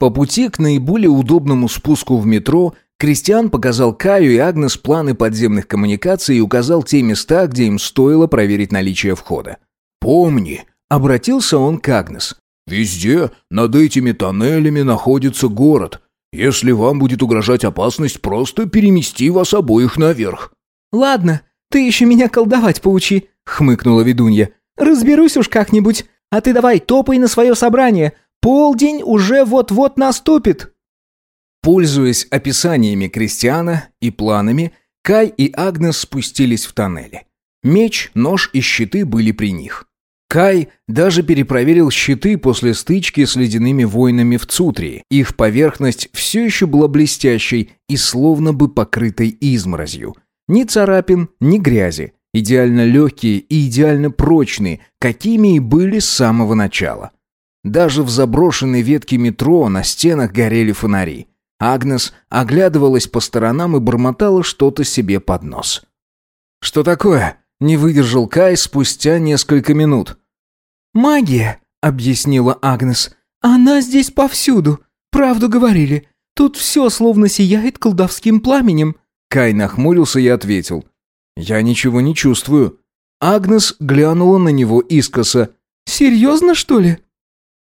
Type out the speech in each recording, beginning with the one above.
По пути к наиболее удобному спуску в метро Кристиан показал Каю и Агнес планы подземных коммуникаций и указал те места, где им стоило проверить наличие входа. «Помни», — обратился он к Агнес, «везде над этими тоннелями находится город. Если вам будет угрожать опасность, просто перемести вас обоих наверх». «Ладно, ты еще меня колдовать поучи», — хмыкнула ведунья. «Разберусь уж как-нибудь. А ты давай топай на свое собрание. Полдень уже вот-вот наступит». Пользуясь описаниями Кристиана и планами, Кай и Агнес спустились в тоннели. Меч, нож и щиты были при них. Кай даже перепроверил щиты после стычки с ледяными воинами в Цутрии. Их поверхность все еще была блестящей и словно бы покрытой изморозью. Ни царапин, ни грязи. Идеально легкие и идеально прочные, какими и были с самого начала. Даже в заброшенной ветке метро на стенах горели фонари. Агнес оглядывалась по сторонам и бормотала что-то себе под нос. «Что такое?» — не выдержал Кай спустя несколько минут. «Магия», — объяснила Агнес. «Она здесь повсюду. Правду говорили. Тут все словно сияет колдовским пламенем». Кай нахмурился и ответил. «Я ничего не чувствую». Агнес глянула на него искоса. «Серьезно, что ли?»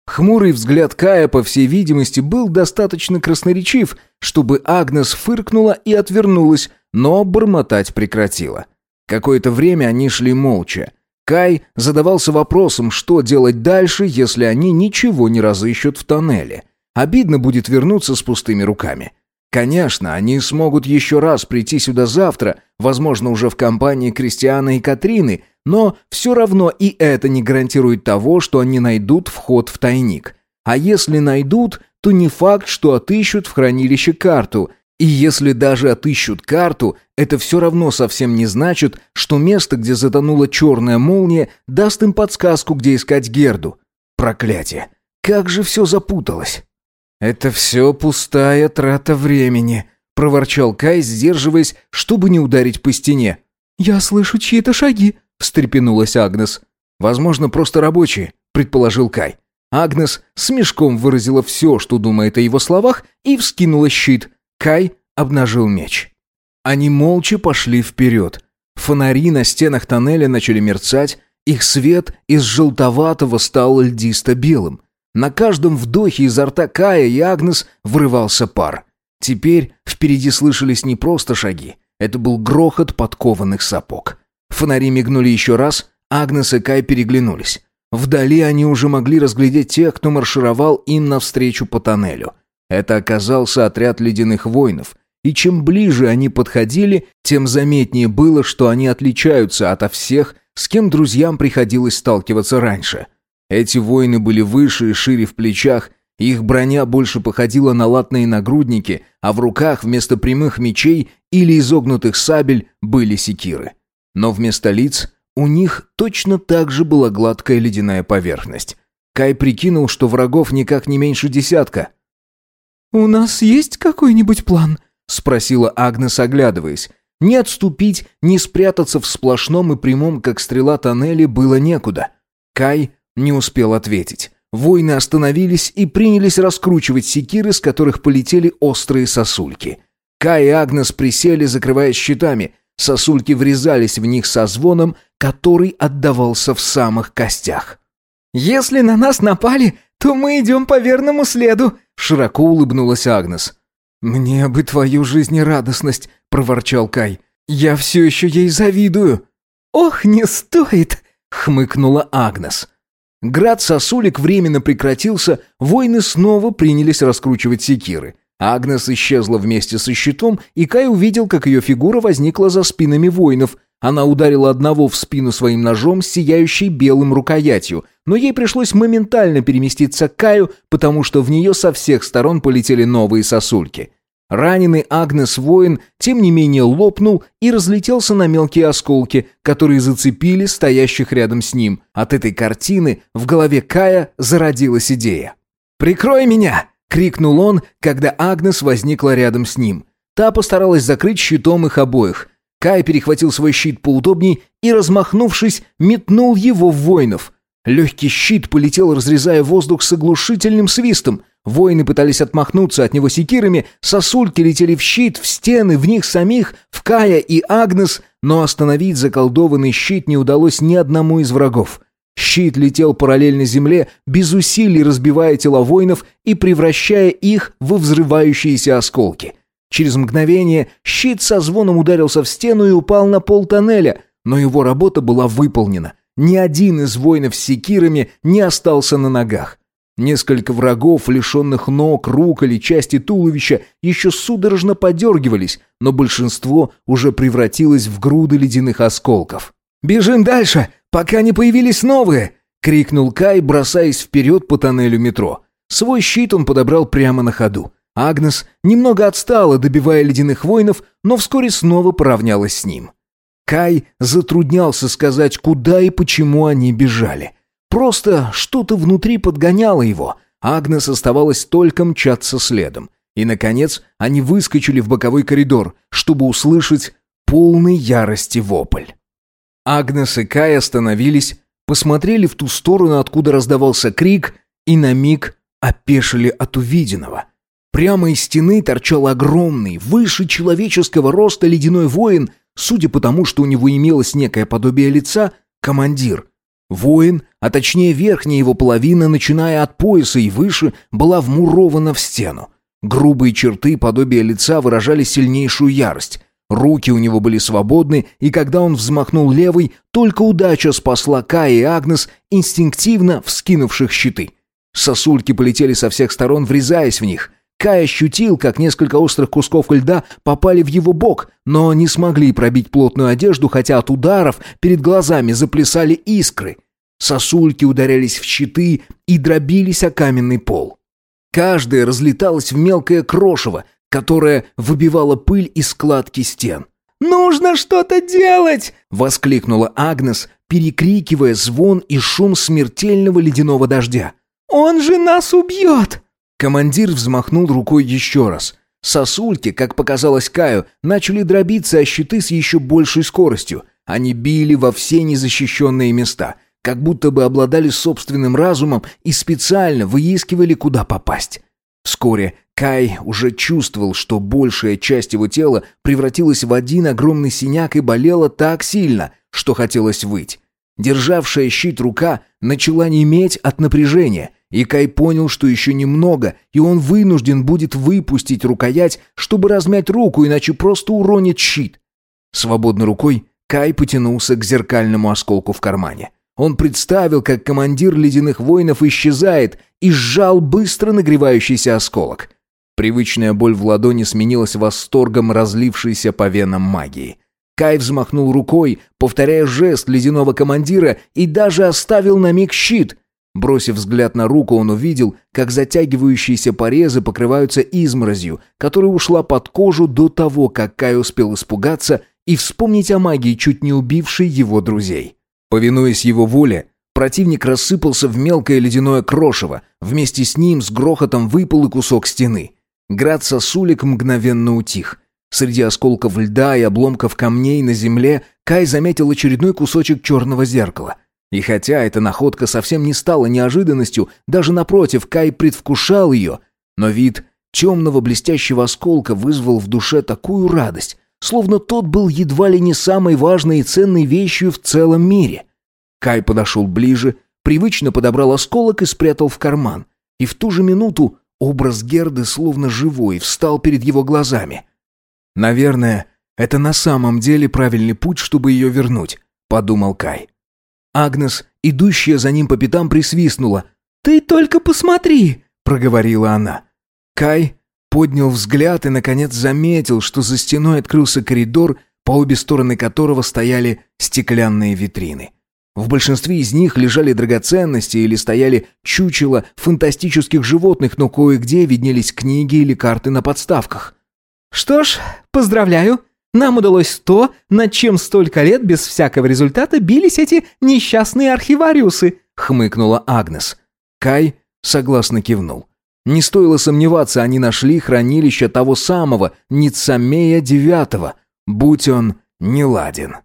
Хмурый взгляд Кая, по всей видимости, был достаточно красноречив, чтобы Агнес фыркнула и отвернулась, но бормотать прекратила. Какое-то время они шли молча. Кай задавался вопросом, что делать дальше, если они ничего не разыщут в тоннеле. Обидно будет вернуться с пустыми руками. Конечно, они смогут еще раз прийти сюда завтра, возможно, уже в компании Кристиана и Катрины, но все равно и это не гарантирует того, что они найдут вход в тайник. А если найдут, то не факт, что отыщут в хранилище карту. И если даже отыщут карту, это все равно совсем не значит, что место, где затонула черная молния, даст им подсказку, где искать Герду. Проклятие! Как же все запуталось! «Это все пустая трата времени», — проворчал Кай, сдерживаясь, чтобы не ударить по стене. «Я слышу чьи-то шаги», — встрепенулась Агнес. «Возможно, просто рабочие», — предположил Кай. Агнес с мешком выразила все, что думает о его словах, и вскинула щит. Кай обнажил меч. Они молча пошли вперед. Фонари на стенах тоннеля начали мерцать, их свет из желтоватого стал льдисто-белым. На каждом вдохе изо рта Кая и Агнес врывался пар. Теперь впереди слышались не просто шаги. Это был грохот подкованных сапог. Фонари мигнули еще раз, Агнес и Кай переглянулись. Вдали они уже могли разглядеть тех, кто маршировал им навстречу по тоннелю. Это оказался отряд ледяных воинов. И чем ближе они подходили, тем заметнее было, что они отличаются ото всех, с кем друзьям приходилось сталкиваться раньше – эти воины были выше и шире в плечах, их броня больше походила на латные нагрудники, а в руках вместо прямых мечей или изогнутых сабель были секиры. Но вместо лиц у них точно так же была гладкая ледяная поверхность. Кай прикинул, что врагов никак не меньше десятка. «У нас есть какой-нибудь план?» — спросила Агнес, оглядываясь. Не отступить, не спрятаться в сплошном и прямом, как стрела тоннеле, было некуда. Кай не успел ответить. Воины остановились и принялись раскручивать секиры, с которых полетели острые сосульки. Кай и Агнес присели, закрываясь щитами. Сосульки врезались в них со звоном, который отдавался в самых костях. «Если на нас напали, то мы идем по верному следу», — широко улыбнулась Агнес. «Мне бы твою жизнерадостность», — проворчал Кай. «Я все еще ей завидую». «Ох, не стоит», — хмыкнула Агнес. Град сосулек временно прекратился, воины снова принялись раскручивать секиры. Агнес исчезла вместе со щитом, и Кай увидел, как ее фигура возникла за спинами воинов. Она ударила одного в спину своим ножом сияющей белым рукоятью, но ей пришлось моментально переместиться к Каю, потому что в нее со всех сторон полетели новые сосульки. Раненый Агнес воин, тем не менее, лопнул и разлетелся на мелкие осколки, которые зацепили стоящих рядом с ним. От этой картины в голове Кая зародилась идея. «Прикрой меня!» — крикнул он, когда Агнес возникла рядом с ним. Та постаралась закрыть щитом их обоих. Кай перехватил свой щит поудобней и, размахнувшись, метнул его в воинов. Легкий щит полетел, разрезая воздух с оглушительным свистом. Воины пытались отмахнуться от него секирами, сосульки летели в щит, в стены, в них самих, в Кая и Агнес, но остановить заколдованный щит не удалось ни одному из врагов. Щит летел параллельно земле, без усилий разбивая тела воинов и превращая их во взрывающиеся осколки. Через мгновение щит со звоном ударился в стену и упал на пол тоннеля, но его работа была выполнена. Ни один из воинов с секирами не остался на ногах. Несколько врагов, лишенных ног, рук или части туловища, еще судорожно подергивались, но большинство уже превратилось в груды ледяных осколков. «Бежим дальше, пока не появились новые!» — крикнул Кай, бросаясь вперед по тоннелю метро. Свой щит он подобрал прямо на ходу. Агнес немного отстала, добивая ледяных воинов, но вскоре снова поравнялась с ним. Кай затруднялся сказать, куда и почему они бежали — Просто что-то внутри подгоняло его. Агнес оставалось только мчаться следом. И, наконец, они выскочили в боковой коридор, чтобы услышать полный ярости вопль. Агнес и Кай остановились, посмотрели в ту сторону, откуда раздавался крик, и на миг опешили от увиденного. Прямо из стены торчал огромный, выше человеческого роста ледяной воин, судя по тому, что у него имелось некое подобие лица, командир. Воин, а точнее верхняя его половина, начиная от пояса и выше, была вмурована в стену. Грубые черты подобия лица выражали сильнейшую ярость. Руки у него были свободны, и когда он взмахнул левой, только удача спасла Кая и Агнес, инстинктивно вскинувших щиты. Сосульки полетели со всех сторон, врезаясь в них. Кай ощутил, как несколько острых кусков льда попали в его бок, но не смогли пробить плотную одежду, хотя от ударов перед глазами заплясали искры. Сосульки ударялись в щиты и дробились о каменный пол. Каждая разлеталась в мелкое крошево, которое выбивало пыль из складки стен. «Нужно что-то делать!» — воскликнула Агнес, перекрикивая звон и шум смертельного ледяного дождя. «Он же нас убьет!» Командир взмахнул рукой еще раз. Сосульки, как показалось Каю, начали дробиться о щиты с еще большей скоростью. Они били во все незащищенные места, как будто бы обладали собственным разумом и специально выискивали, куда попасть. Вскоре Кай уже чувствовал, что большая часть его тела превратилась в один огромный синяк и болела так сильно, что хотелось выть. Державшая щит рука начала неметь от напряжения – и Кай понял, что еще немного, и он вынужден будет выпустить рукоять, чтобы размять руку, иначе просто уронит щит. Свободной рукой Кай потянулся к зеркальному осколку в кармане. Он представил, как командир ледяных воинов исчезает, и сжал быстро нагревающийся осколок. Привычная боль в ладони сменилась восторгом разлившейся по венам магии. Кай взмахнул рукой, повторяя жест ледяного командира, и даже оставил на миг щит, Бросив взгляд на руку, он увидел, как затягивающиеся порезы покрываются изморозью, которая ушла под кожу до того, как Кай успел испугаться и вспомнить о магии, чуть не убившей его друзей. Повинуясь его воле, противник рассыпался в мелкое ледяное крошево, вместе с ним с грохотом выпал и кусок стены. Град сосулек мгновенно утих. Среди осколков льда и обломков камней на земле Кай заметил очередной кусочек черного зеркала. И хотя эта находка совсем не стала неожиданностью, даже напротив, Кай предвкушал ее, но вид темного блестящего осколка вызвал в душе такую радость, словно тот был едва ли не самой важной и ценной вещью в целом мире. Кай подошел ближе, привычно подобрал осколок и спрятал в карман. И в ту же минуту образ Герды, словно живой, встал перед его глазами. «Наверное, это на самом деле правильный путь, чтобы ее вернуть», — подумал Кай. Агнес, идущая за ним по пятам, присвистнула. «Ты только посмотри!» — проговорила она. Кай поднял взгляд и, наконец, заметил, что за стеной открылся коридор, по обе стороны которого стояли стеклянные витрины. В большинстве из них лежали драгоценности или стояли чучела фантастических животных, но кое-где виднелись книги или карты на подставках. «Что ж, поздравляю!» Нам удалось то, над чем столько лет без всякого результата бились эти несчастные архивариусы», — хмыкнула Агнес. Кай согласно кивнул. Не стоило сомневаться, они нашли хранилище того самого Ницамея Девятого, будь он неладен.